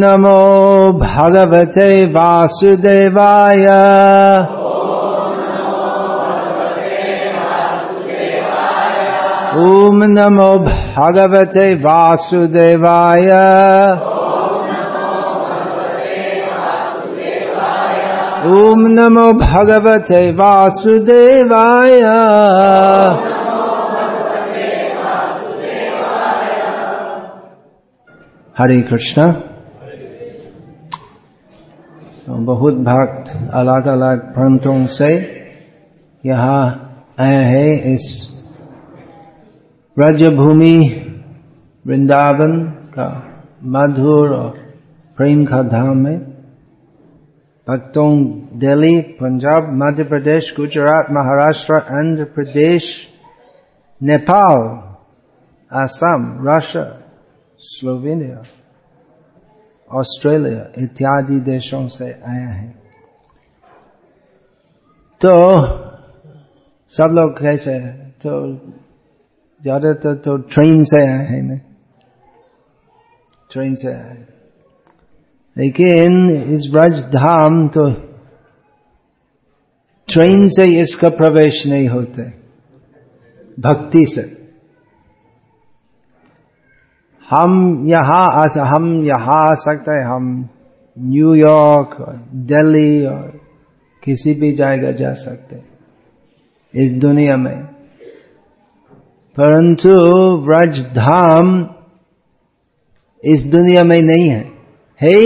नमो भगवते वासुदेवाय। ॐ नमो भगवते वासुदेवाय। ॐ नमो भगवते वासुदेवाय। हरे कृष्ण। तो बहुत भक्त अलग अलग प्रांतों से यहाँ आए हैं इस ब्रजभूमि वृंदावन का मधुर और प्रेम का धाम है। भक्तों Delhi, Punjab, Madhya Pradesh, Gujarat, Maharashtra, Andhra Pradesh, Nepal Assam Russia, Slovenia. Australia इत्यादि देशों से आया है। तो सब लोग कैसे है? तो ज़्यादातर तो ट्रेन से आए हैं ना? ट्रेन से आए लेकिन इस ब्रज धाम तो ट्रेन से इसका प्रवेश नहीं होते भक्ति से। हम यहाँ हम यहाँ आ सकते हैं। हम न्यूयॉर्क और दिल्ली और किसी भी जगह जा सकते इस दुनिया में। परंतु व्रज धाम इस दुनिया में नहीं है है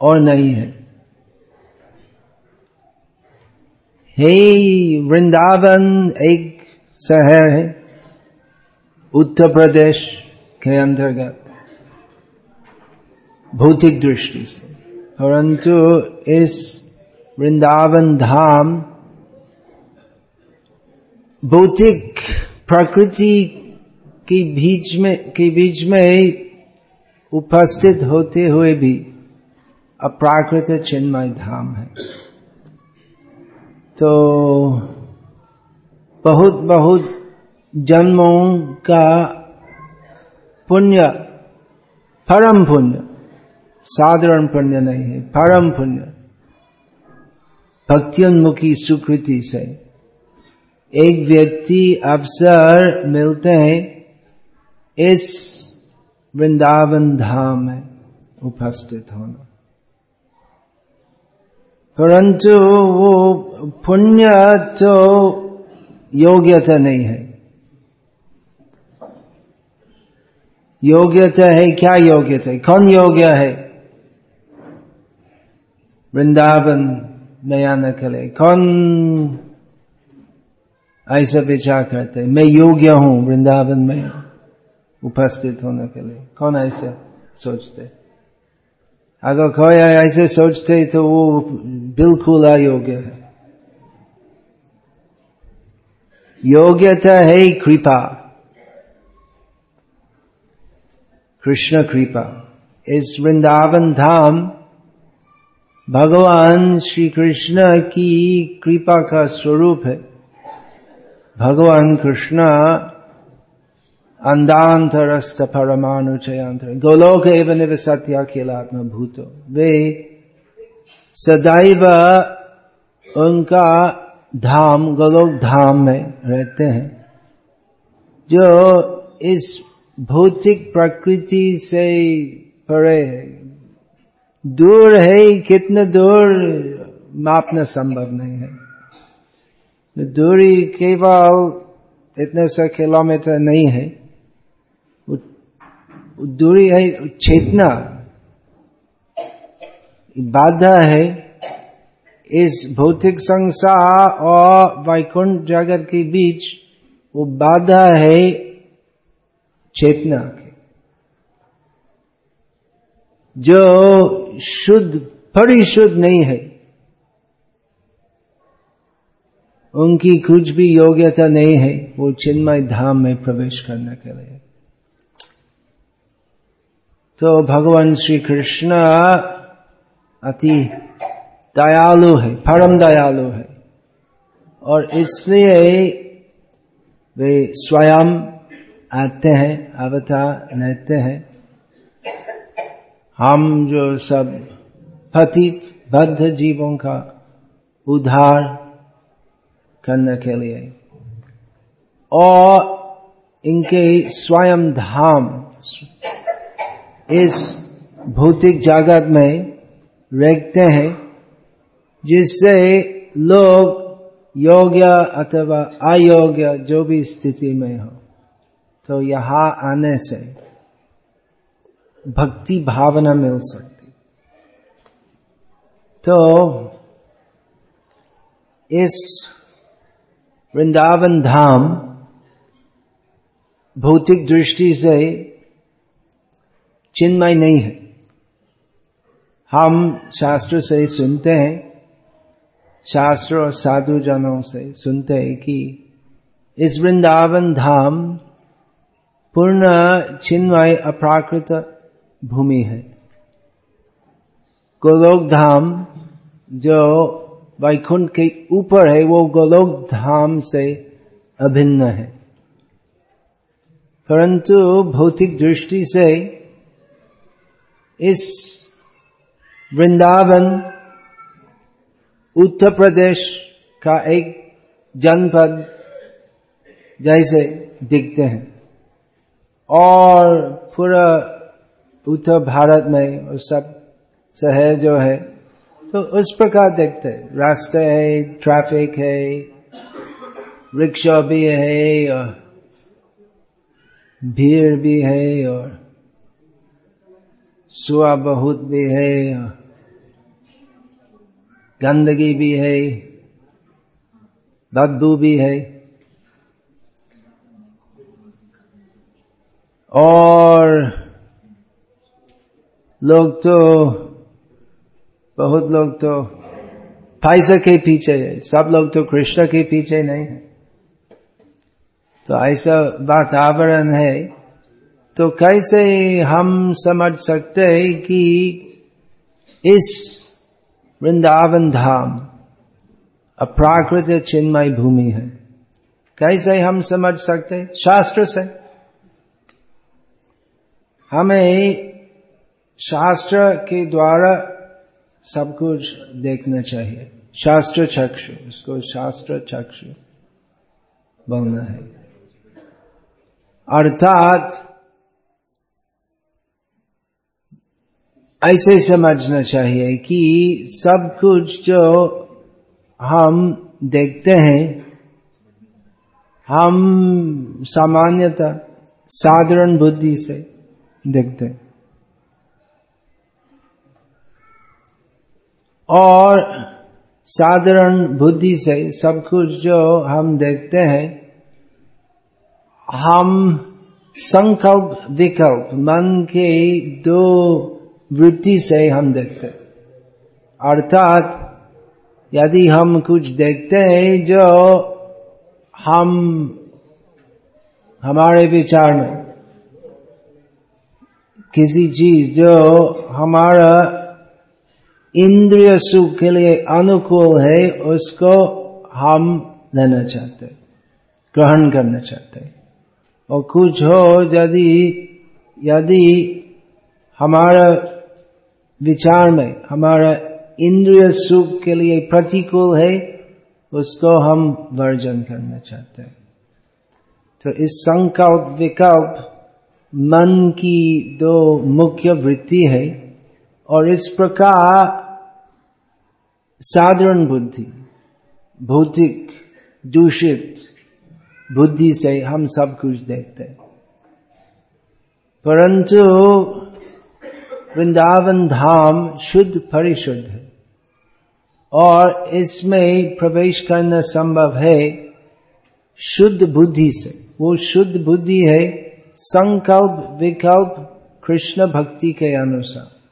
और नहीं है हे वृंदावन एक शहर है, उत्तर प्रदेश के अंतर्गत भौतिक दृष्टि से परंतु इस वृंदावन धाम भौतिक प्रकृति के बीच में के बीच में उपस्थित होते हुए भी अप्राकृत चिन्मय धाम है तो बहुत बहुत जन्मों का पुण्य, परम पुण्य। साधारण पुण्य नहीं है, परम पुण्य। भक्तियोन्मुखी सुकृति से। एक व्यक्ति अवसर मिलते हैं इस वृंदावन धाम में उपस्थित होना। परंतु वो पुण्य तो योग्यता नहीं है। योग्यता है, क्या योग्यता है? कौन योग्य है? वृंदावन में आने के लिए कौन ऐसा विचार करते मैं योग्य हूँ, वृंदावन में उपस्थित होने के लिए। कौन ऐसे सोचते? अगर कोई ऐसे सोचते तो वो बिल्कुल अयोग्य है। योग्यता है कृपा। कृष्ण कृपा इस वृंदावन धाम भगवान श्री कृष्ण की कृपा का स्वरूप है भगवान कृष्ण अंधांतरस्त परमाणु चयांतर गोलोक एवं निव सत्या खेलात्म भूतो वे सदैव उनका धाम गोलोक धाम में रहते हैं जो इस भौतिक प्रकृति से परे। है दूर है कितने दूर, मापना संभव नहीं है। दूरी केवल इतने से किलोमीटर नहीं है। दूरी है चेतना। बाधा है इस भौतिक संसार और वैकुंठ जगत के बीच। वो बाधा है चेतना के। जो शुद्ध बड़ी शुद्ध नहीं है, उनकी कुछ भी योग्यता नहीं है, वो चिन्मय धाम में प्रवेश करने के लिए। तो भगवान श्री कृष्ण अति दयालु है, परम दयालु है। और इसलिए वे स्वयं आते हैं, अवतार रहते हैं। हम जो सब पतित, बद्ध जीवों का उद्धार करने के लिए। और इनके स्वयं धाम इस भौतिक जगत में रहते हैं, जिससे लोग योग्य अथवा अयोग्य जो भी स्थिति में हो। तो यहाँ आने से भक्ति भावना मिल सकती। तो इस वृंदावन धाम भौतिक दृष्टि से चिन्मय नहीं है। हम शास्त्र से सुनते हैं, शास्त्र और साधु जनों से सुनते हैं कि इस वृंदावन धाम पूर्ण चिन्मय अप्राकृत भूमि है। गोलोक धाम जो वैकुंठ के ऊपर है, वो गोलोक धाम से अभिन्न है। परंतु भौतिक दृष्टि से इस वृंदावन, उत्तर प्रदेश का एक जनपद जैसे दिखते हैं। और पूरा उत्तर भारत में और सब शहर जो है तो उस प्रकार देखते हैं। रास्ते है ट्रैफ़िक है रिक्शा भी है और भीड़ भी है और सुआ बहुत भी है और गंदगी भी है, बदबू भी है। और लोग तो बहुत लोग तो पैसा के पीछे है सब लोग तो कृष्ण के पीछे नहीं है। तो ऐसा वातावरण है। तो कैसे हम समझ सकते हैं कि इस वृंदावन धाम अप्राकृत चिन्मय भूमि है। कैसे हम समझ सकते हैं? शास्त्र से। हमें शास्त्र के द्वारा सब कुछ देखना चाहिए। शास्त्र चक्षु इसको शास्त्र चक्षु बोलना है। अर्थात ऐसे समझना चाहिए कि सब कुछ जो हम देखते हैं, हम सामान्यतः साधारण बुद्धि से देखते। हैं और साधारण बुद्धि से सब कुछ जो हम देखते हैं, हम संकल्प विकल्प, मन के दो वृत्ति से हम देखते। अर्थात, यदि हम कुछ देखते हैं जो हम, हमारे विचार में किसी चीज़ जो हमारा इंद्रिय सुख के लिए अनुकूल है, उसको हम लेना चाहते ग्रहण करना चाहते और कुछ हो यदि यदि हमारा विचार में हमारा इंद्रिय सुख के लिए प्रतिकूल है, उसको हम वर्जन करना चाहते हैं। तो इस संकल्प विकल्प मन की दो मुख्य वृत्ति है और इस प्रकार साधारण बुद्धि, भौतिक, दूषित बुद्धि से हम सब कुछ देखते हैं। परंतु वृंदावन धाम शुद्ध परिशुद्ध है और इसमें प्रवेश करना संभव है शुद्ध बुद्धि से। वो शुद्ध बुद्धि है संकल्प, विकल्प कृष्ण भक्ति के अनुसार।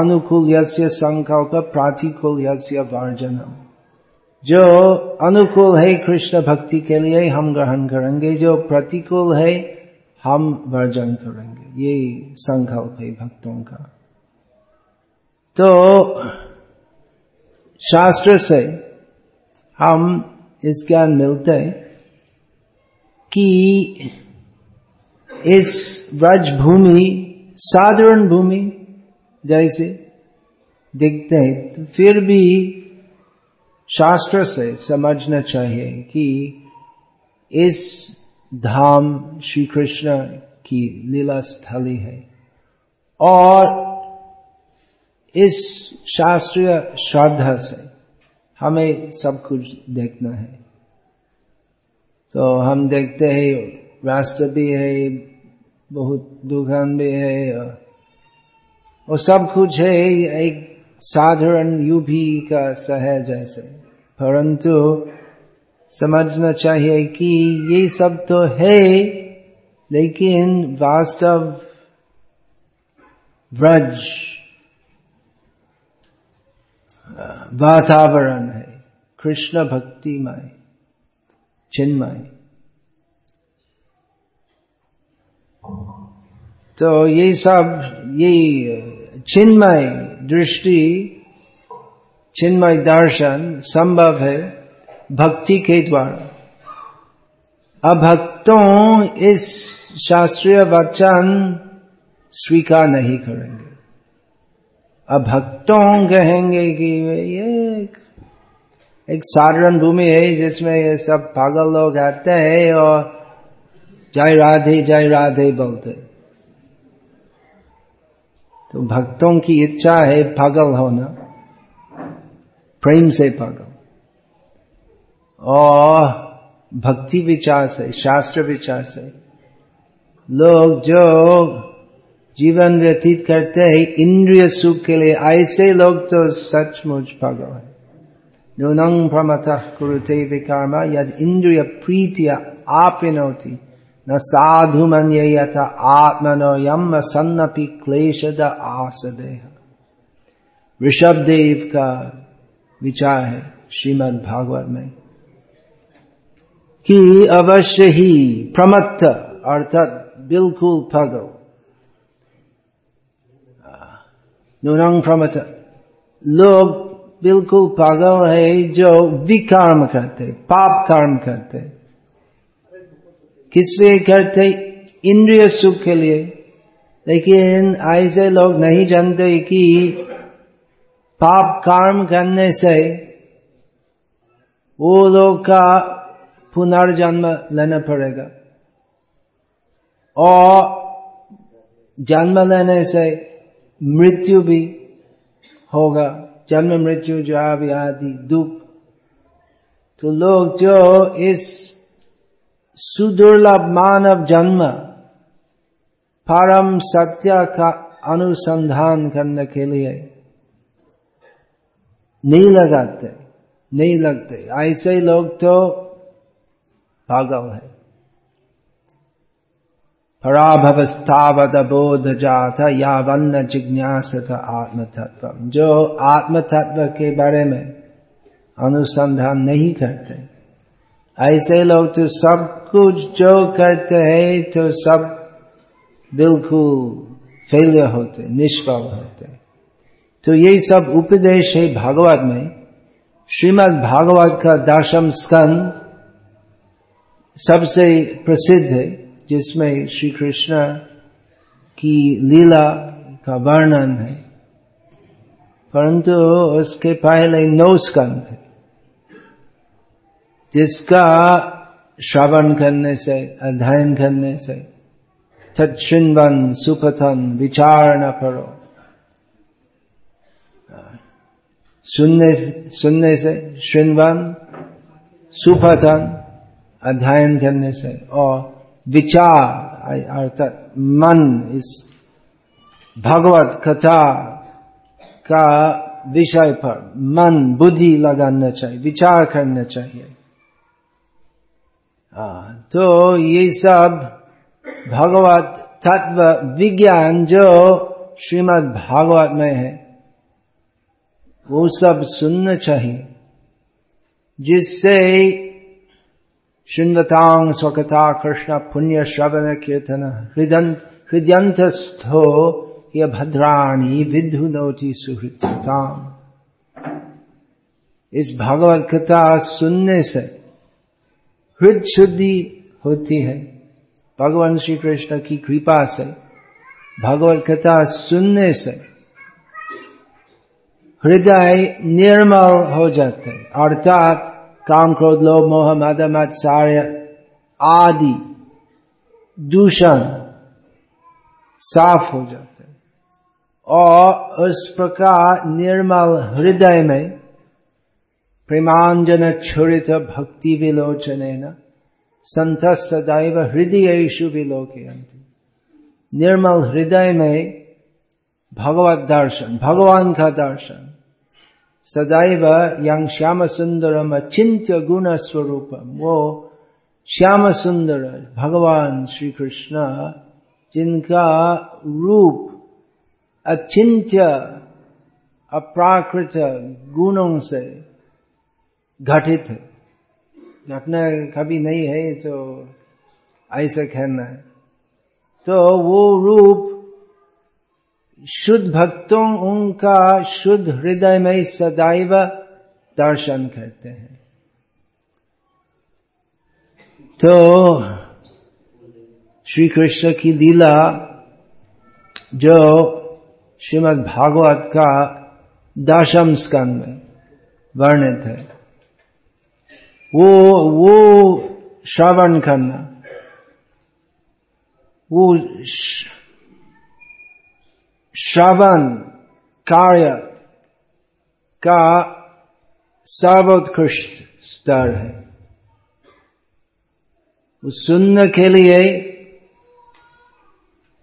अनुकूल यस्य संकल्प, प्रातिकूल यस्य वर्जनम। जो अनुकूल है कृष्ण भक्ति के लिए, हम ग्रहण करेंगे। जो प्रतिकूल है, हम वर्जन करेंगे। ये संकल्प है भक्तों का। तो शास्त्र से हम इस ज्ञान मिलते हैं कि इस व्रज भूमि साधारण भूमि जैसे दिखते हैं तो फिर भी शास्त्र से समझना चाहिए कि इस धाम श्री कृष्ण की लीला स्थली है। और इस शास्त्रीय श्रद्धा से हमें सब कुछ देखना है। तो हम देखते हैं, रास्ता भी है बहुत दुकान भी है और सब कुछ है एक साधारण यूपी का शहर जैसे। परंतु समझना चाहिए कि ये सब तो है, लेकिन वास्तव ब्रज वातावरण है। कृष्ण भक्ति भक्तिमय, चिन्मय। तो ये सब ये चिन्मय दृष्टि चिन्मय दर्शन संभव है भक्ति के द्वारा। अभक्तों इस शास्त्रीय वचन स्वीकार नहीं करेंगे। अभक्तों कहेंगे कि ये एक, एक साधारण भूमि है जिसमें ये सब पागल लोग आते हैं और जय राधे जय राधे बोलते तो भक्तों की इच्छा है पागल होना। प्रेम से पागल। और भक्ति विचार से, शास्त्र विचार से। लोग जो जीवन व्यतीत करते हैं, इंद्रिय सुख के लिए, ऐसे लोग तो सचमुच पागल है। नूनं प्रमथ कुरुते विकर्म, यद इंद्रिय प्रीतिया आपिनोति न साधु मन यथा आत्मनो यम सन्नपि क्लेशद आसदेह। ऋषभ देव का विचार है श्रीमद भागवत में कि अवश्य ही प्रमत्त अर्थात बिल्कुल पागल नूरंग प्रमत लोग बिल्कुल पागल है जो विकर्म करते, पाप कर्म करते। किस लिए करते इंद्रिय सुख के लिए। लेकिन ऐसे लोग नहीं जानते कि पाप कर्म करने से वो लोग का पुनर्जन्म लेना पड़ेगा। और जन्म लेने से मृत्यु भी होगा। जन्म, मृत्यु जो आदि, दुख। तो लोग जो इस सुदुर्लभ मानव जन्म, परम सत्य का अनुसंधान करने के लिए नहीं लगाते, नहीं लगते। ऐसे लोग तो पागल है। पराभवस्थावत बोध जात या वन्न जिज्ञास आत्म तत्व जो आत्म तत्व के बारे में अनुसंधान नहीं करते ऐसे लोग तो सब कुछ जो करते हैं तो सब बिल्कुल फेलियर होते, निष्फल होते। तो यही सब उपदेश है भागवत में। श्रीमद् भागवत का दशम स्कंद सबसे प्रसिद्ध है, जिसमें श्री कृष्ण की लीला का वर्णन है। परंतु उसके पहले नौ स्कंद है। जिसका श्रवण करने से, अध्ययन करने से तत्न सुपथन विचार न करो। सुनने सुनने से श्रृणवन सुपथन, अध्ययन करने से, और विचार, अर्थात मन, इस भगवत कथा का विषय पर मन, बुद्धि लगाना चाहिए, विचार करना चाहिए। तो ये सब भगवत तत्व विज्ञान जो श्रीमद् भागवत में है, वो सब सुनना चाहिए, जिससे शुन्वतांग स्वकथा कृष्ण पुण्य श्रवण कीर्तन हृदयंतस्थो ये भद्राणी विधु नोटी सुहृतम इस भागवत कथा सुनने से हृदय शुद्धि होती है। भगवान श्री कृष्ण की कृपा से, भगवत कथा सुनने से हृदय निर्मल हो जाते अर्थात काम क्रोध लोभ, मोह मद मत्सार्य आदि दूषण साफ़ हो जाते और उस प्रकार निर्मल हृदय में प्रेमांजन छुरित भक्ति विलोचन संत सदैव हृदय विलोकयंती निर्मल हृदय में भगवत दर्शन भगवान का दर्शन सदैव यंग श्याम सुंदरम अचिंत्य गुण स्वरूप वो श्याम सुंदर भगवान श्री कृष्ण जिनका रूप अचिंत्य अप्राकृत गुणों से घटित है। घटना कभी नहीं है तो ऐसा कहना है तो वो रूप शुद्ध भक्तों, उनका शुद्ध हृदय में सदैव दर्शन करते हैं। तो श्री कृष्ण की लीला जो श्रीमद् भागवत का दशम स्कंद में वर्णित है। वो वो श्रवण करना। वो श्रवण कार्य का सर्वोत्कृष्ट स्तर है। सुनने के लिए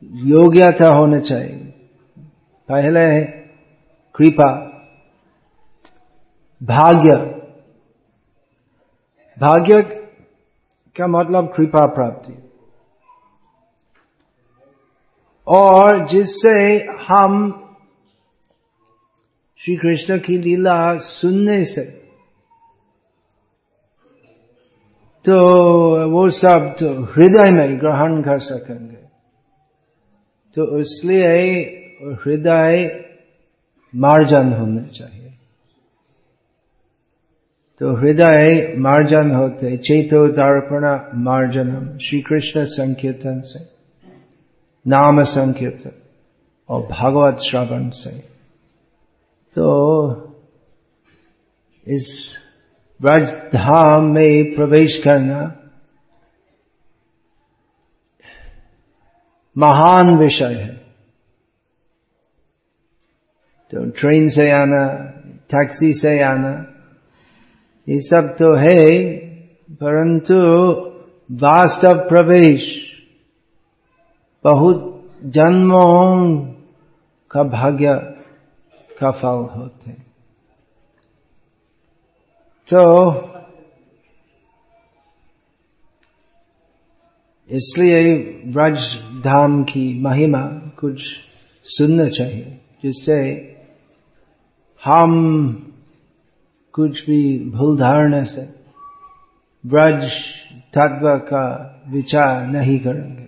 योग्यता होना चाहिए। पहले कृपा, भाग्य भाग्य का मतलब कृपा प्राप्ति। और जिससे हम श्री कृष्ण की लीला सुनने से तो वो सब तो हृदय में ग्रहण कर सकेंगे। तो इसलिए हृदय मार्जन होने चाहिए। तो हृदय मार्जन होते, चेतो दर्पण मार्जनम श्री कृष्ण संकीर्तन से, नाम संकीर्तन और भागवत श्रवण से। तो इस ब्रज धाम में प्रवेश करना महान विषय है। तो ट्रेन से आना टैक्सी से आना ये सब तो है, परंतु वास्तव प्रवेश, बहुत जन्मों का भाग्य का फल होते तो इसलिए ब्रज धाम की महिमा कुछ सुनना चाहिए, जिससे हम कुछ भी भूल धारणा से ब्रज तत्व का विचार नहीं करेंगे,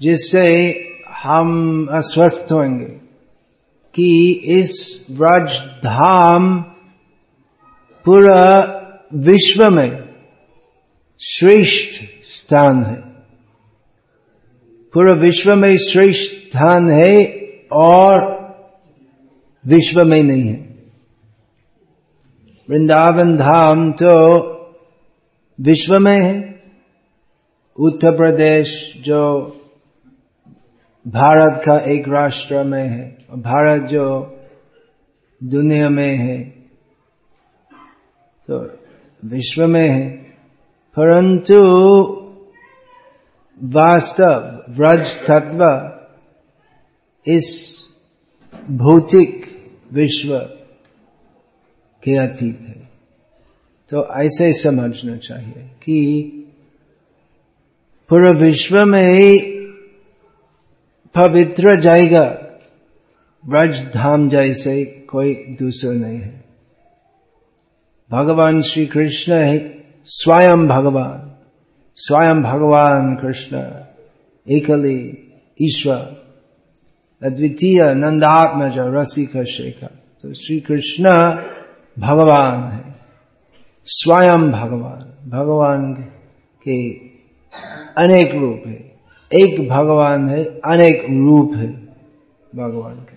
जिससे हम अस्वस्थ होंगे कि इस ब्रज धाम पूरा विश्व में श्रेष्ठ स्थान है। पूरा विश्व में श्रेष्ठ स्थान है और विश्व में नहीं है। वृंदावन धाम तो विश्व में है। उत्तर प्रदेश जो भारत का एक राष्ट्र में है भारत जो दुनिया में है तो विश्व में है। परंतु वास्तव व्रज तत्व इस भौतिक विश्व के अतीत है। तो ऐसे समझना चाहिए कि पूरे विश्व में पवित्र जाएगा ब्रज धाम जैसे कोई दूसरा नहीं है। भगवान श्री कृष्ण है स्वयं भगवान स्वयं भगवान कृष्ण, एकली, ईश्वर, अद्वितीय नंदात्मज रसिक शेखर तो श्री कृष्ण भगवान है। स्वयं भगवान। भगवान के अनेक रूप है। एक भगवान है, अनेक रूप है भगवान के।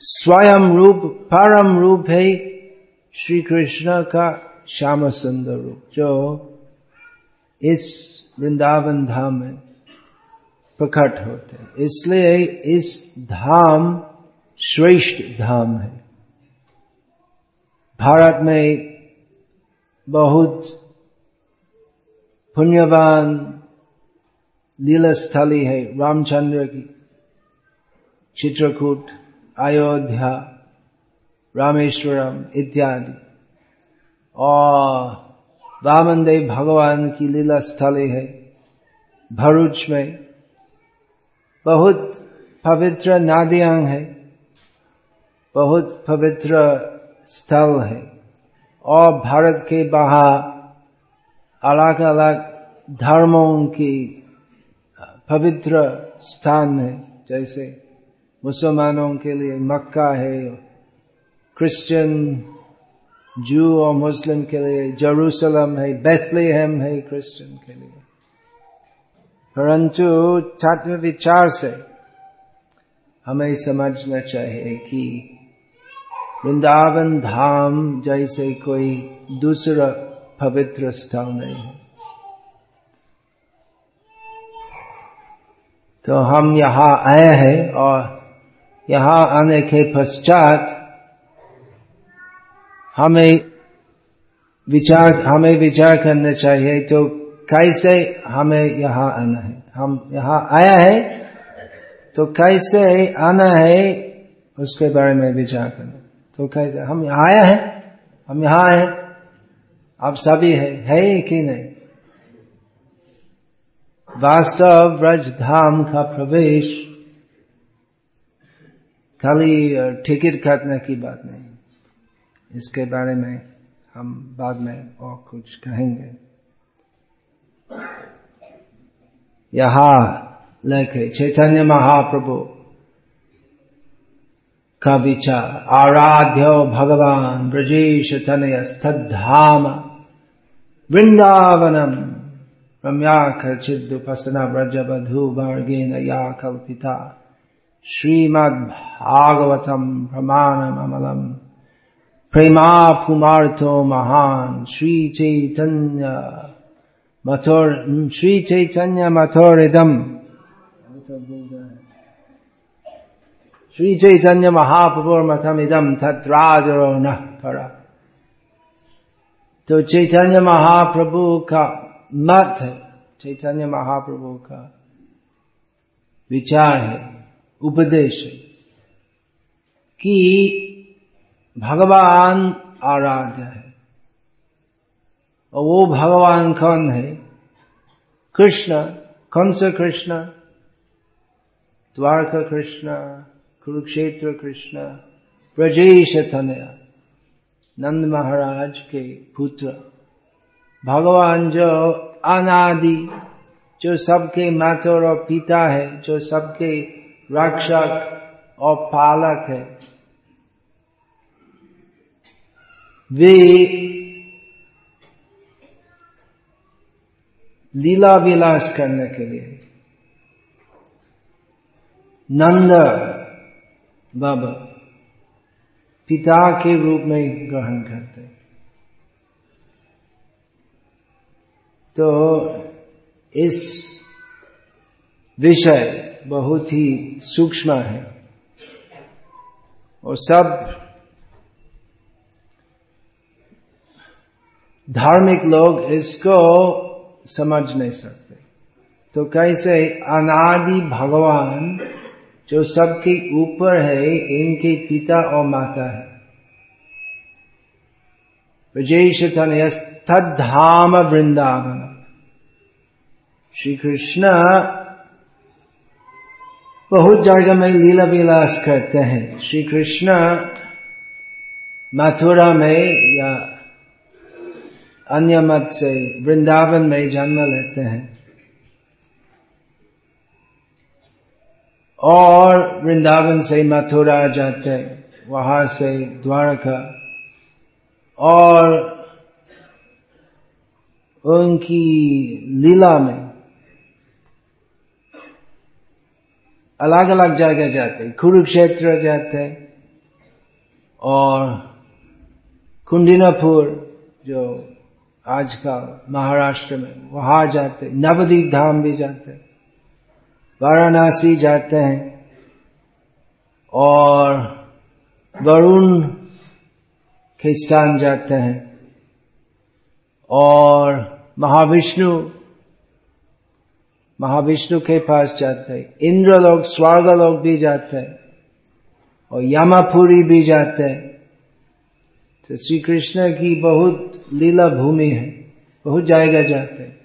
स्वयं रूप, परम रूप है श्री कृष्ण का श्याम सुंदर रूप, जो इस वृंदावन धाम में प्रकट होते इसलिए इस धाम श्रेष्ठ धाम है। भारत में बहुत पुण्यवान लीला स्थली है, रामचंद्र की चित्रकूट, अयोध्या, रामेश्वरम इत्यादि। और वामनदेव भगवान की लीला स्थली है, भरूच में। बहुत पवित्र नादियाँ है, बहुत पवित्र स्थल है। और भारत के बाहर अलग अलग धर्मों की पवित्र स्थान है। जैसे मुसलमानों के लिए मक्का है, क्रिश्चियन, जू और मुस्लिम के लिए जरूसलम है, बेथलेहम है क्रिश्चियन के लिए। परंतु छात्र विचार से हमें समझना चाहिए कि वृंदावन धाम जैसे कोई दूसरा पवित्र स्थल नहीं है। तो हम यहाँ आए हैं और यहाँ आने के पश्चात हमें विचार हमें विचार करना चाहिए तो कैसे हमें यहाँ आना है? हम यहाँ आया है तो कैसे आना है, उसके बारे में विचार करना। तो कैसे हम आया है, हम यहाँ हैं, आप सभी है है कि नहीं? वास्तव ब्रज धाम का प्रवेश, खाली टिकट काटने की बात नहीं। इसके बारे में हम बाद में और कुछ कहेंगे। यहाँ लेके चैतन्य महाप्रभु का विचार आराध्य भगवान ब्रजेश तनय स्थधाम वृंदावनम रम्याखचिदुपसना ब्रज बधु वर्गेन या कल्पिता श्रीमद्भागवतम प्रमाणमलम प्रेमा पुमार्थो महान श्री चैतन्य मथुर श्री चैतन्य मथुरिदम। श्री चैतन्य महाप्रभुर मथम इदम तत्राजरो न परा। तो चैतन्य महाप्रभु का मत है चैतन्य महाप्रभु का विचार है उपदेश है कि भगवान आराध्य है। और वो भगवान कौन है? कृष्ण, कौन से कृष्ण? द्वारका कृष्ण कुरुक्षेत्र कृष्ण, ब्रजेश नंद महाराज के पुत्र, भगवान जो अनादि, जो सबके माता और पिता है, जो सबके रक्षक और पालक है, वे लीला विलास करने के लिए नंद बाबा, पिता के रूप में ग्रहण करते तो इस विषय बहुत ही सूक्ष्म है और सब धार्मिक लोग इसको समझ नहीं सकते। तो कैसे अनादि भगवान जो सबके ऊपर है, इनके पिता और माता है। ब्रजेश तनयस्थाम वृंदावन। श्री कृष्ण बहुत जगह में लीला विलास करते हैं। श्री कृष्ण मथुरा में या अन्य मत से वृंदावन में जन्म लेते हैं। और वृंदावन से मथुरा जाते, वहाँ से द्वारका, और उनकी लीला में अलग अलग जगह जाते, कुरुक्षेत्र जाते, और कुंडिनापुर, जो आज का महाराष्ट्र में, वहाँ जाते, नवदीप धाम भी जाते। वाराणसी जाते हैं और वरुण के स्थान जाते हैं और महाविष्णु महाविष्णु के पास जाते हैं। इंद्र लोग स्वर्ग लोग भी जाते हैं और यामापुरी भी जाते हैं। तो श्री कृष्ण की बहुत लीला भूमि है, बहुत जाएगा जाते हैं।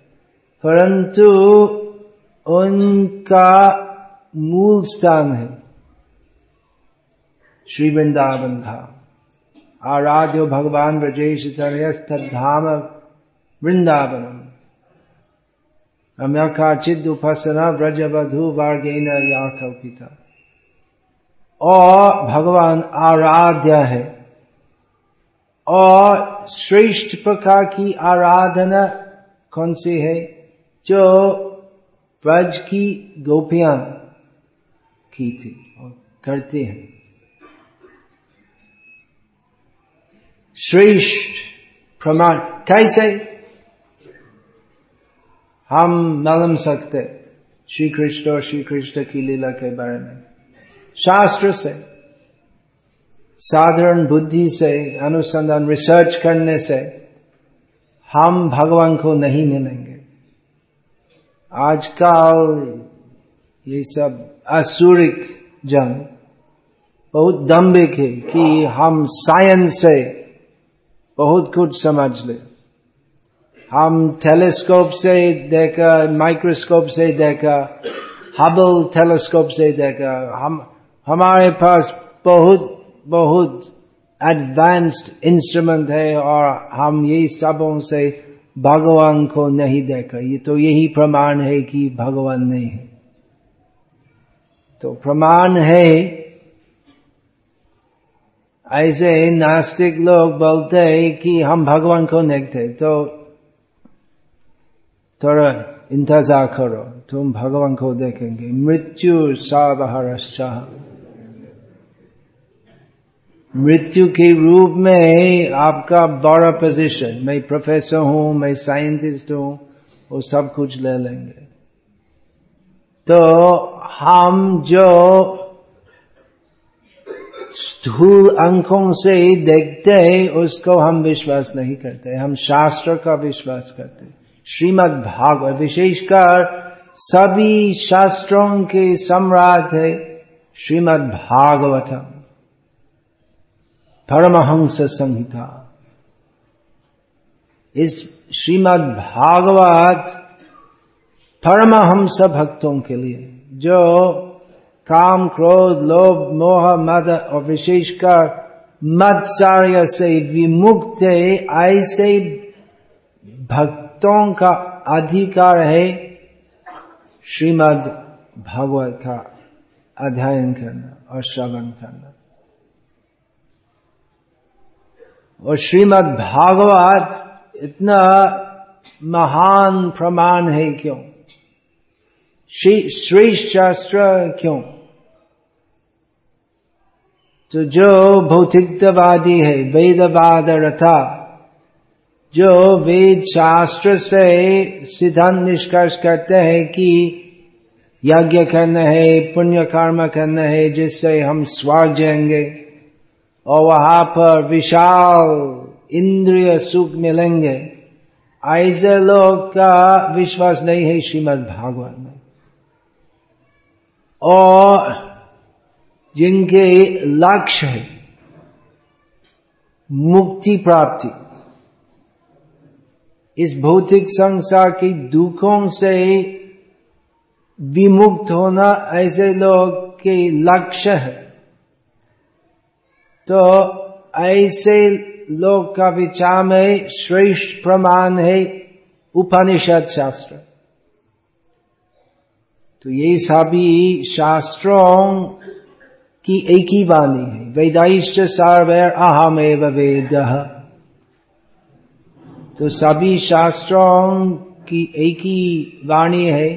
परंतु उनका मूल स्थान है। श्री वृंदावन धाम आराध्य भगवान ब्रजेश धाम वृंदावनम रम्या उपासना व्रज बधु वार्गेन या कल्पिता और भगवान आराध्य है। और श्रेष्ठ प्रकार की आराधना कौन सी है? जो ब्रज की गोपियाँ की थी और करते हैं। श्रेष्ठ प्रमाण कैसे? हम मालूम सकते श्री कृष्ण और श्री कृष्ण की लीला के बारे में। शास्त्र से, साधारण बुद्धि से, अनुसंधान रिसर्च करने से हम भगवान को नहीं मिलेंगे। आजकल ये सब असुरिक जन बहुत दम्बिक है कि हम साइंस से बहुत कुछ समझ ले। हम टेलीस्कोप से देखा माइक्रोस्कोप से देखा हबल टेलीस्कोप से देखा। हम, हमारे पास बहुत बहुत एडवांस्ड इंस्ट्रूमेंट है और हम यही सबों से भगवान को नहीं देखा। ये तो यही प्रमाण है कि भगवान नहीं है। तो प्रमाण है, ऐसे नास्तिक लोग बोलते हैं कि हम भगवान को देखते। तो थोड़ा इंतज़ार करो, तुम भगवान को देखेंगे। मृत्यु साबहरश्चाह मृत्यु के रूप में आपका बड़ा पोजीशन मैं प्रोफेसर हूँ, मैं साइंटिस्ट हूँ, वो सब कुछ ले लेंगे। तो हम जो स्थूल अंकों से ही देखते हैं, उसको हम विश्वास नहीं करते। हम शास्त्र का विश्वास करते श्रीमद भागवत, विशेषकर सभी शास्त्रों के सम्राट है। श्रीमद भागवतम। परमहंस संहिता इस श्रीमद भागवत परमहंस भक्तों के लिए, जो काम, क्रोध, लोभ, मोह, मद और विशेषकर मत्सार्य से विमुक्त है, ऐसे भक्तों का अधिकार है, श्रीमद भागवत का अध्ययन करना और श्रवण करना। और श्रीमद भागवत इतना महान प्रमाण है क्यों? श्रेष्ठ शास्त्र क्यों? तो जो भौतिकवादी है, वेदवाद रथा, जो वेद शास्त्र से सिद्धांत निष्कर्ष करते हैं कि यज्ञ करना है, पुण्य कर्म करना है, जिससे हम स्वर्ग जाएँगे। और वहाँ पर विशाल इंद्रिय सुख मिलेंगे। ऐसे लोग का विश्वास नहीं है श्रीमद भागवत में। और जिनके लक्ष्य है, मुक्ति प्राप्ति, इस भौतिक संसार के दुखों से विमुक्त होना ऐसे लोग के लक्ष्य है। तो ऐसे लोग का विचार में श्रेष्ठ प्रमाण है उपनिषद शास्त्र। तो ये सभी शास्त्रों की एक ही वाणी है। वेदाइश्च सर्वैर अहम एव वेद। तो सभी शास्त्रों की एक ही वाणी है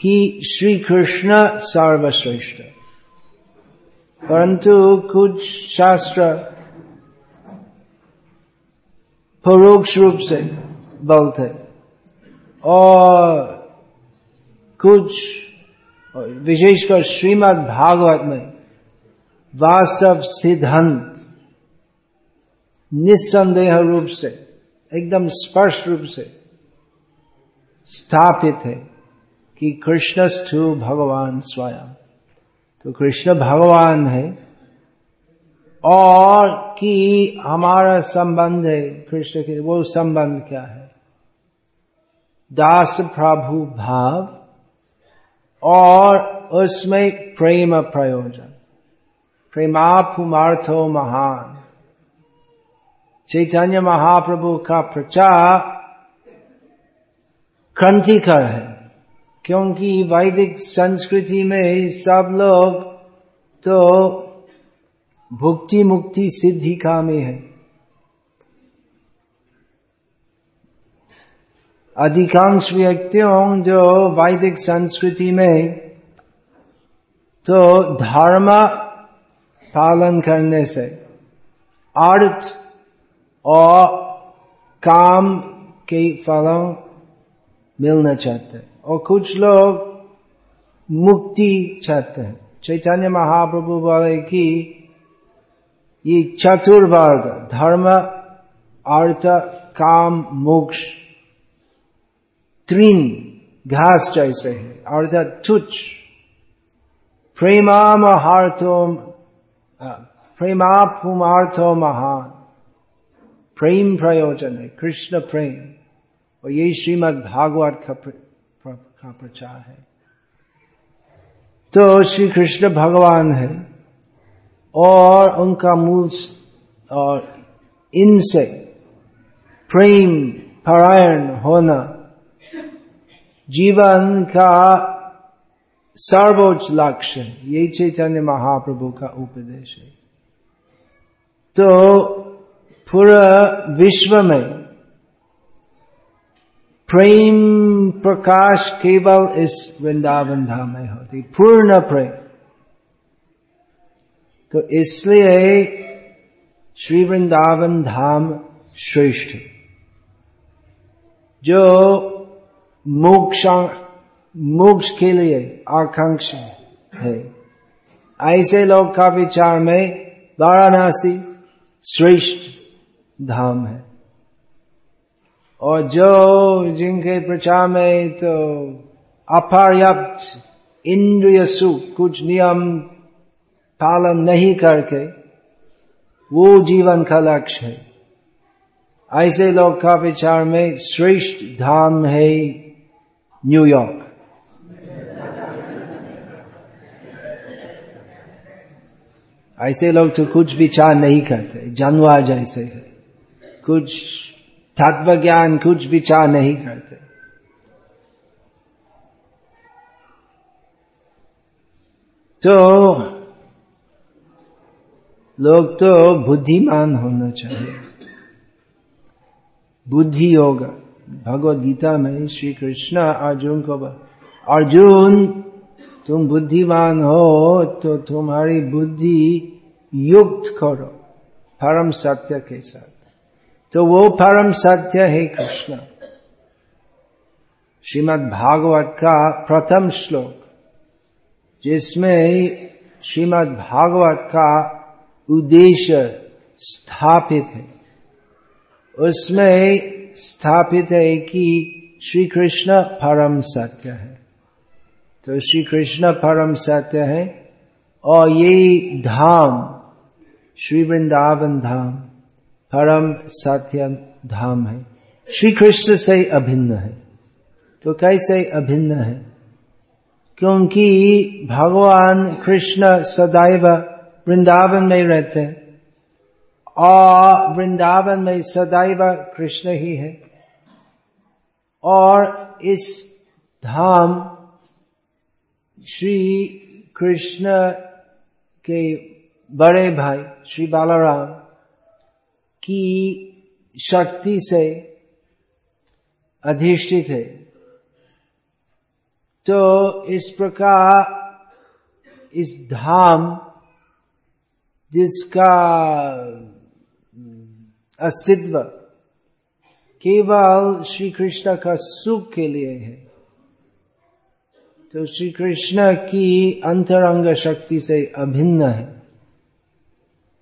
कि श्री कृष्ण सर्वश्रेष्ठ। परंतु कुछ शास्त्र परोक्ष रूप से बोलते और कुछ विशेषकर श्रीमद् भागवत में वास्तव सिद्धांत निस्संदेह रूप से, एकदम स्पष्ट रूप से स्थापित है कि कृष्णस्थु भगवान स्वयं। तो कृष्ण भगवान है और कि हमारा संबंध है कृष्ण के, वो संबंध क्या है? दास प्रभु भाव और उसमें प्रेम प्रयोजन। प्रेमापुमार्थो महान। चैतन्य महाप्रभु का प्रचार क्रांतिकर है। क्योंकि वैदिक संस्कृति में सब लोग तो भुक्ति मुक्ति सिद्धि का में है। अधिकांश व्यक्तियों जो वैदिक संस्कृति में तो धर्म पालन करने से, अर्थ और काम के फलों मिलना चाहते हैं। और कुछ लोग मुक्ति चाहते हैं। चैतन्य महाप्रभु बोले कि ये चतुर्वर्ग धर्म अर्थ काम मोक्ष त्रीन घास जैसे है। अर्थात तुच्छ। प्रेमा महार्थो प्रेमा पुमार्थो महान प्रेम प्रयोजन है कृष्ण प्रेम। और ये श्रीमद भागवत का, का प्रचार है। तो श्री कृष्ण भगवान है और उनका मूल और इनसे प्रेम, परायण होना, जीवन का सर्वोच्च लक्ष्य यही चैतन्य महाप्रभु का उपदेश है। तो पूरा विश्व में प्रेम प्रकाश केवल इस वृंदावन धाम में होती, पूर्ण प्रेम। तो इसलिए श्री वृंदावन धाम श्रेष्ठ जो मोक्ष मोक्ष के लिए आकांक्षा है। ऐसे लोग का विचार में वाराणसी श्रेष्ठ धाम है। और जो जिनके प्रचार में तो अपर्याप्त इंद्रिय सुख कुछ नियम पालन नहीं करके, वो जीवन का लक्ष्य है। ऐसे लोग का विचार में श्रेष्ठ धाम है न्यूयॉर्क ऐसे लोग तो कुछ विचार नहीं करते जानवर जैसे है। कुछ तत्व ज्ञान कुछ विचार नहीं करते। तो लोग तो बुद्धिमान होना चाहिए। बुद्धि होगा। भगवत गीता में श्री कृष्ण अर्जुन को अर्जुन, तुम बुद्धिमान हो तो तुम्हारी बुद्धि युक्त करो, परम सत्य के साथ। तो वो परम सत्य है कृष्ण। श्रीमद् भागवत का प्रथम श्लोक, जिसमें श्रीमद् भागवत का उद्देश्य स्थापित है। उसमें स्थापित है कि श्री कृष्ण परम सत्य है। तो श्री कृष्ण परम सत्य है और ये धाम श्री वृंदावन धाम। परम सत्य धाम है। श्री कृष्ण से अभिन्न है। तो कैसे अभिन्न है? क्योंकि भगवान कृष्ण सदैव वृंदावन में रहते हैं और वृंदावन में सदैव कृष्ण ही है। और इस धाम श्री कृष्ण के बड़े भाई, श्री बालाराम की शक्ति से अधिष्ठित है। तो इस प्रकार इस धाम जिसका अस्तित्व केवल श्री कृष्ण का सुख के लिए है तो श्री कृष्ण की अंतरंग शक्ति से अभिन्न है।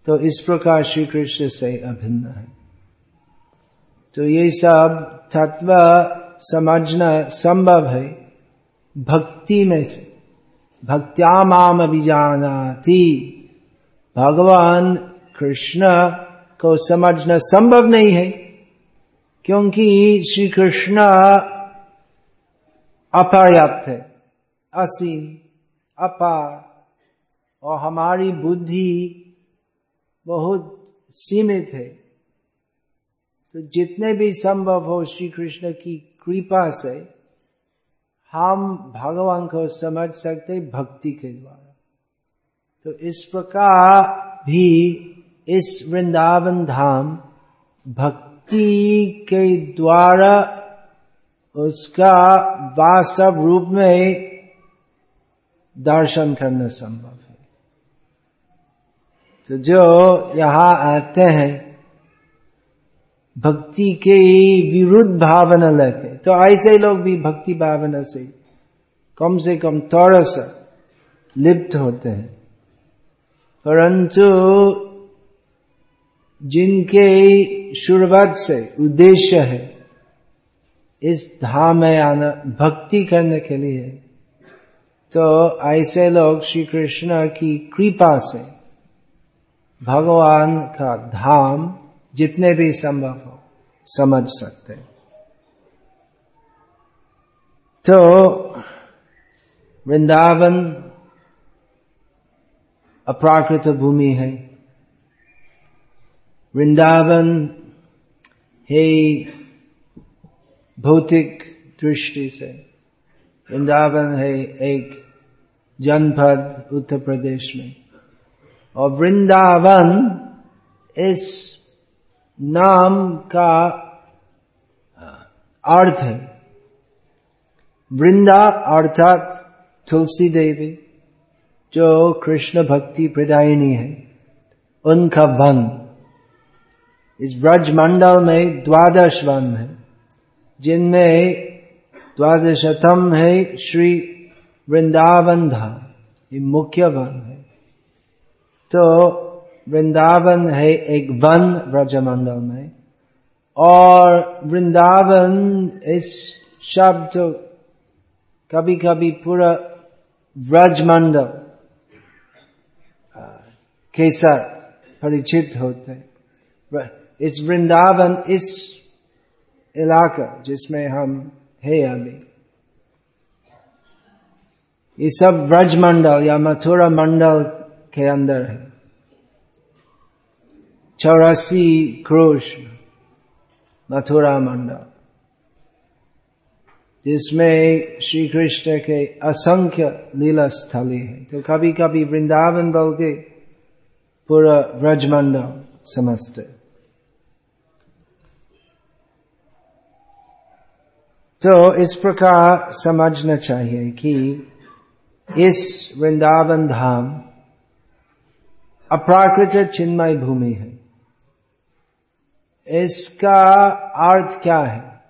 तो इस प्रकार श्री कृष्ण से अभिन्न है। तो ये सब तत्व समझना संभव है भक्ति में से। भक्त्या माम थी भगवान कृष्ण को समझना संभव नहीं है, क्योंकि श्री कृष्ण अपर्याप्त है। असीम, अपार, और हमारी बुद्धि बहुत सीमित है। तो जितने भी संभव हो श्री कृष्ण की कृपा से हम भगवान को समझ सकते भक्ति के द्वारा। तो इस प्रकार भी इस वृंदावन धाम भक्ति के द्वारा उसका वास्तव रूप में दर्शन करना संभव है। तो जो यहाँ आते हैं, भक्ति के विरुद्ध भावना लेके तो ऐसे लोग भी भक्ति भावना से कम से कम थोड़ा सा लिप्त होते हैं। परंतु जिनके शुरुआत से उद्देश्य है, इस धाम में आना, भक्ति करने के लिए तो ऐसे लोग श्री कृष्ण की कृपा से भगवान का धाम जितने भी संभव हो, समझ सकते तो वृंदावन अप्राकृत भूमि है। वृंदावन है भौतिक दृष्टि से वृंदावन है एक जनपद उत्तर प्रदेश में। और वृंदावन इस नाम का अर्थ है। वृंदा अर्थात तुलसी देवी, जो कृष्ण भक्ति प्रदायिनी है, उनका वन। इस व्रज मंडल में द्वादश वन है, जिनमें द्वादशतम है श्री वृंदावन धाम, ये मुख्य वन है। तो वृंदावन है एक वन ब्रजमंडल में, और वृंदावन इस शब्द कभी कभी पूरा ब्रजमंडल के साथ परिचित होते इस वृंदावन इस इलाका जिसमें हम है अभी, ये सब व्रज मंडल या मथुरा मंडल के अंदर है। चौरासी क्रोश मथुरा मंडल जिसमें श्री कृष्ण के असंख्य लीला स्थली है। तो कभी कभी वृंदावन बल के पूरा ब्रजमंडल समझते। तो इस प्रकार समझना चाहिए कि इस वृंदावन धाम अप्राकृत चिन्मय भूमि है। इसका अर्थ क्या है?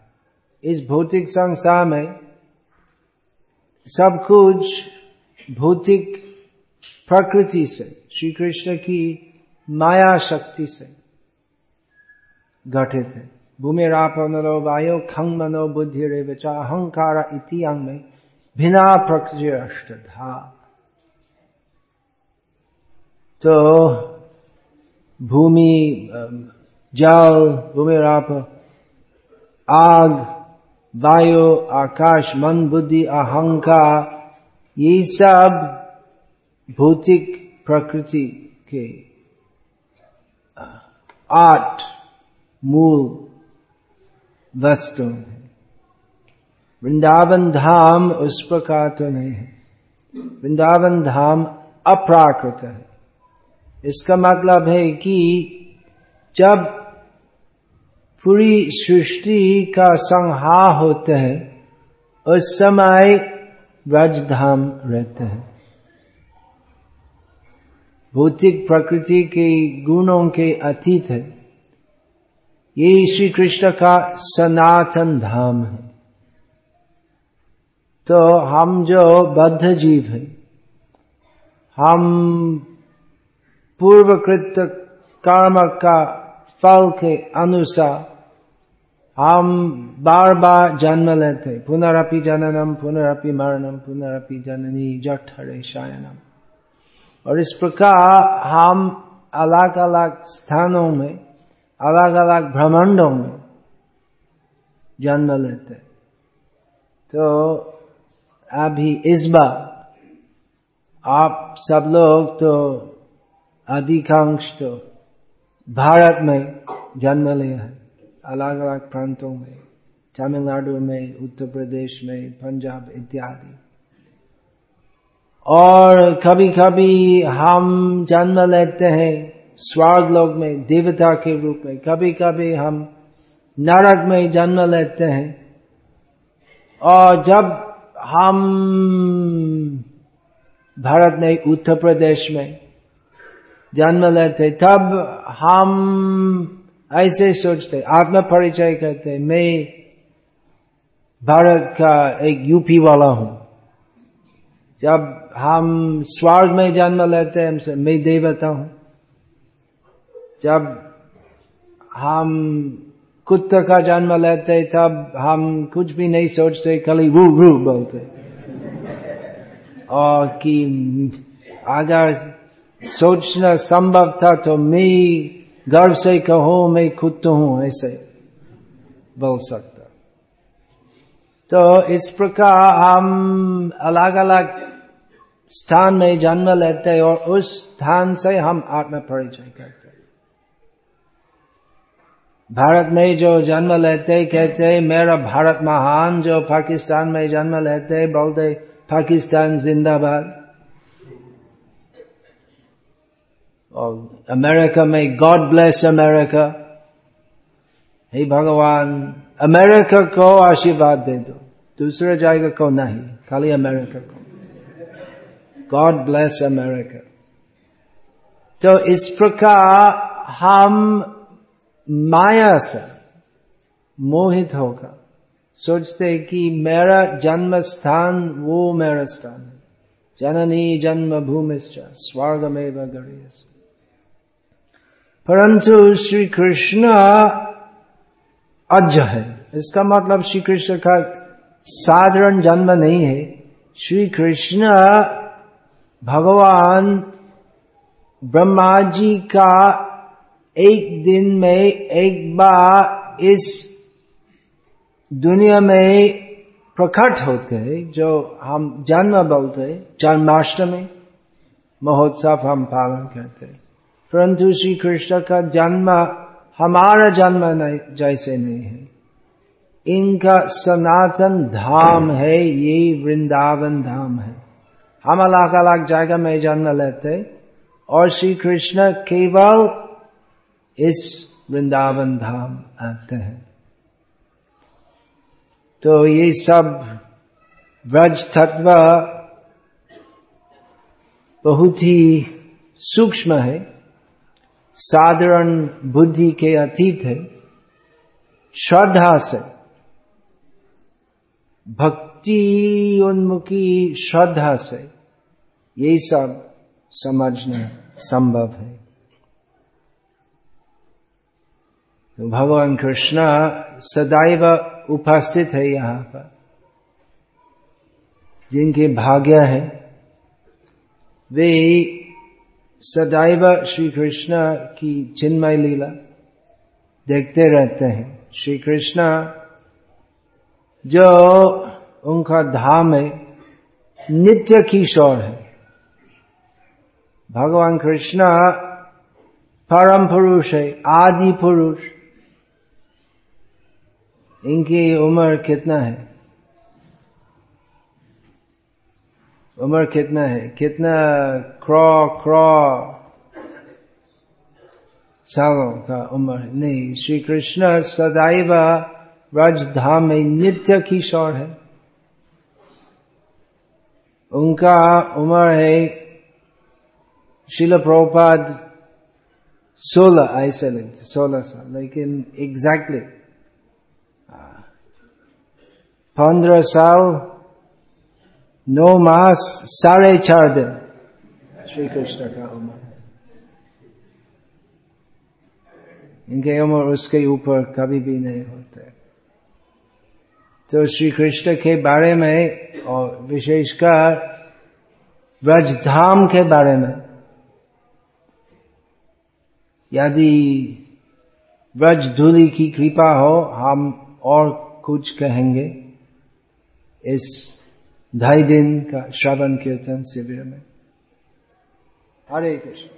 इस भौतिक संसार में सब कुछ भौतिक प्रकृति से श्री कृष्ण की माया शक्ति से गठित है। भूमि राप नरो वायु, खंग मनो बुद्धि रे बचा अहंकार इति अंग में भिना प्रकृति अष्टधा। तो भूमि, जल भूमिराप आग, वायु, आकाश, मन, बुद्धि, अहंकार, ये सब भौतिक प्रकृति के आठ मूल वस्तु है। वृंदावन धाम उस प्रकार तो नहीं है। वृंदावन धाम अप्राकृत है। इसका मतलब है कि जब पूरी सृष्टि का संहार होते हैं, उस समय ब्रज धाम रहते हैं। भौतिक प्रकृति के गुणों के अतीत है। ये श्री कृष्ण का सनातन धाम है। तो हम जो बद्ध जीव है, हम पूर्वकृत कर्म का फल के अनुसार हम बार बार जन्म लेते पुनरअपि जननम पुनरअपि मरणम पुनरअपि जननी जठ हरे शायनम। और इस प्रकार हम अलग अलग स्थानों में अलग अलग ब्रह्मांडों में जन्म लेते तो अभी इस बार आप सब लोग तो अधिकांश तो भारत में जन्म लिया है। अलग अलग प्रांतों में, तमिलनाडु में, उत्तर प्रदेश में, पंजाब इत्यादि। और कभी कभी हम जन्म लेते हैं स्वर्ग लोक में, देवता के रूप में। कभी कभी हम नरक में जन्म लेते हैं। और जब हम भारत में, उत्तर प्रदेश में जन्म लेते तब हम, ऐसे सोचते आत्म परिचय करते, मैं भारत का एक यूपी वाला हूँ। जब हम स्वर्ग में जन्म लेते हैं मैं देवता हूँ। जब हम कुत्ते का जन्म लेते तब हम कुछ भी नहीं सोचते, खाली रू रू बोलते। और कि अगर सोचना संभव था तो मैं गर्व से कहो, मैं खुद तो हूँ, ऐसे बोल सकता। तो इस प्रकार हम अलग अलग स्थान में जन्म लेते हैं और उस स्थान से हम आत्म परिचय करते हैं। भारत में जो जन्म लेते कहते हैं, मेरा भारत महान, जो पाकिस्तान में जन्म लेते बोलते पाकिस्तान जिंदाबाद। और अमेरिका में गॉड ब्लेस अमेरिका हे भगवान अमेरिका को आशीर्वाद दे दो दूसरे जगह को नहीं खाली अमेरिका को गॉड ब्लेस अमेरिका तो इस प्रकार हम माया से मोहित होगा सोचते कि मेरा जन्म स्थान वो मेरा स्थान है जननी जन्म भूमि स्वर्ग में गरीय परंतु श्री कृष्ण अज है। इसका मतलब श्री कृष्ण का साधारण जन्म नहीं है। श्री कृष्ण भगवान ब्रह्मा जी का एक दिन में एक बार इस दुनिया में प्रकट होते हैं, जो हम जन्म बोलते हैं, जन्माष्टमी, महोत्सव हम पालन करते हैं। परंतु श्री कृष्ण का जन्म हमारा जन्म नहीं, जैसे नहीं है। इनका सनातन धाम है, ये वृंदावन धाम है। हम अलग अलग जगह में जन्म लेते और श्री कृष्ण केवल इस वृंदावन धाम आते हैं। तो ये सब व्रज तत्व बहुत ही सूक्ष्म है। साधारण बुद्धि के अतीत है, श्रद्धा से, भक्ति उन्मुखी श्रद्धा से यही सब समझना संभव है। तो भगवान कृष्ण सदैव उपस्थित है यहाँ पर। जिनके भाग्य है, वे सदैव श्री कृष्ण की चिन्मय लीला देखते रहते हैं। श्री कृष्ण जो उनका धाम है, नित्य किशोर है। भगवान कृष्ण परम पुरुष है, आदि पुरुष। इनकी उम्र कितना है? उम्र कितना है? कितना क्रॉ क्रॉ सालों का उम्र नहीं श्री कृष्ण सदैव ब्रज धाम में नित्य किशोर है। उनका उम्र है, शिल प्रोपाद सोलह ऐसे लगते सोलह साल, लेकिन एग्जैक्टली पंद्रह साल नौ मास साढ़े चार दिन श्री कृष्ण का उम्र इनके उम्र उसके ऊपर कभी भी नहीं होते तो श्री कृष्ण के बारे में और विशेषकर व्रजधाम के बारे में यदि व्रज धूलि की कृपा हो हम और कुछ कहेंगे इस ढाई दिन का श्रवण कीर्तन शिविर में। हरे कृष्ण।